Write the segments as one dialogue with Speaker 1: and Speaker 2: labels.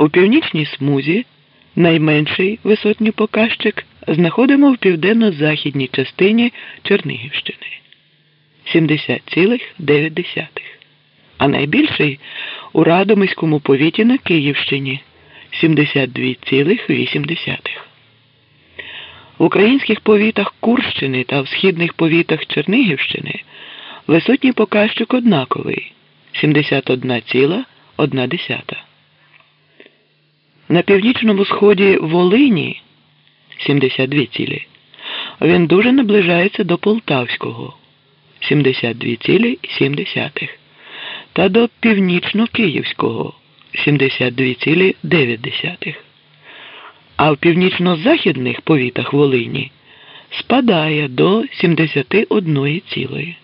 Speaker 1: У північній смузі найменший висотній показчик знаходимо в південно-західній частині Чернігівщини 70,9, а найбільший у Радомиському повіті на Київщині 72,8. В українських повітах Курщини та в східних повітах Чернігівщини висотній показчик однаковий 71,1. На північному сході Волині 72 цілі. Він дуже наближається до Полтавського 72,7 та до північно-київського 72,9. А в північно-західних повітах Волині спадає до 71 цілої,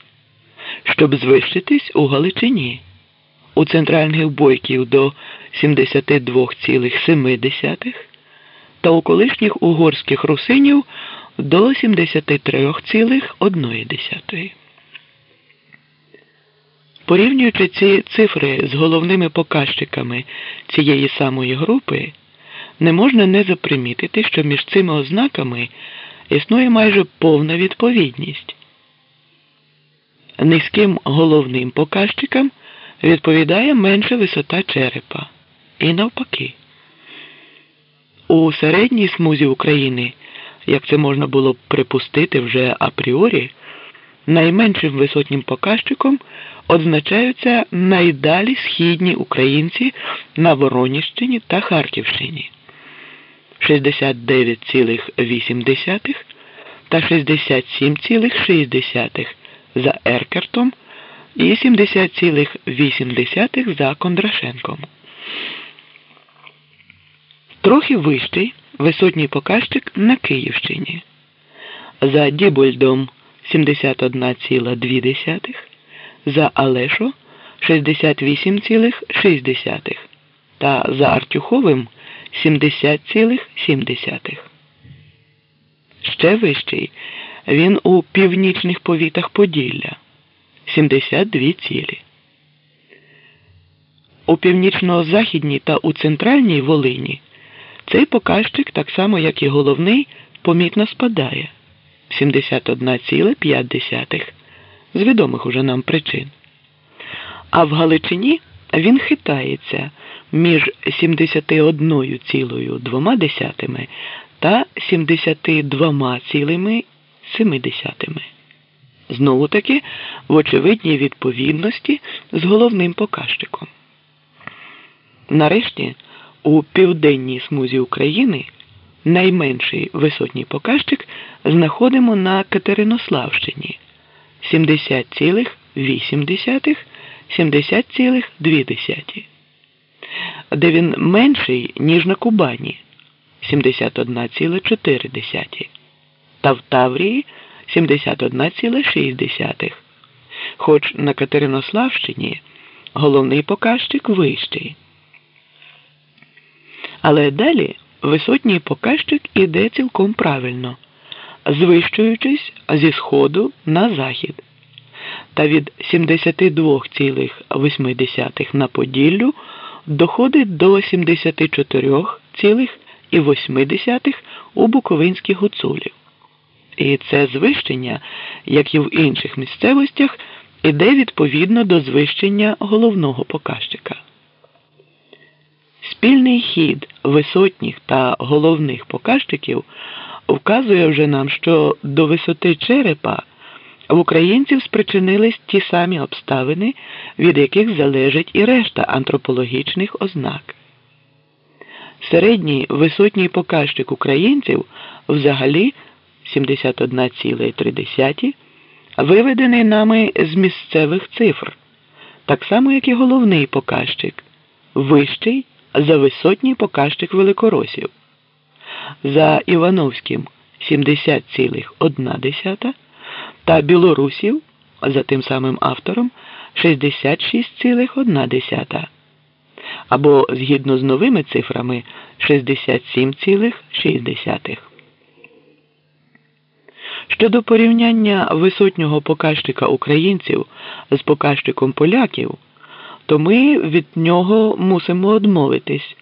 Speaker 1: щоб звищитись у Галичині, у центральних бойків до 72,7 та у колишніх угорських русинів до 73,1. Порівнюючи ці цифри з головними показчиками цієї самої групи, не можна не запримітити, що між цими ознаками існує майже повна відповідність. Низьким головним показчикам відповідає менша висота черепа. І навпаки. У середній смузі України, як це можна було б припустити вже апріорі, найменшим висотнім показчиком означаються найдалі східні українці на Вороніщині та Харківщині 69,8 та 67,6 за Еркертом і 70,8 за Кондрашенком. Трохи вищий висотній показчик на Київщині. За Дібольдом 71,2, за Алешо 68,6 та за Артюховим 70,7. Ще вищий він у північних повітах Поділля 72 цілі. У північно-західній та у центральній Волині цей показчик, так само як і головний, помітно спадає 71,5 з відомих уже нам причин. А в Галичині він хитається між 71,2 та 72,7. Знову таки в очевидній відповідності з головним показчиком. Нарешті у південній смузі України найменший висотній показчик знаходимо на Катеринославщині 70,8 70,2, де він менший, ніж на Кубані 71,4 та в Таврії 71,6. Хоч на Катеринославщині головний показчик вищий. Але далі висотній показчик іде цілком правильно, звищуючись зі сходу на захід. Та від 72,8 на Поділлю доходить до 74,8 у Буковинських гуцулів. І це звищення, як і в інших місцевостях, іде відповідно до звищення головного показчика. Спільний хід висотніх та головних показчиків вказує вже нам, що до висоти черепа в українців спричинились ті самі обставини, від яких залежить і решта антропологічних ознак. Середній висотній показчик українців взагалі 71,3 виведений нами з місцевих цифр, так само, як і головний показчик, вищий за висотній показчик великоросів. За Івановським 70,1 та білорусів за тим самим автором 66,1 або згідно з новими цифрами 67,6. Щодо порівняння висотнього показчика українців з показчиком поляків, то ми від нього мусимо одмовитись.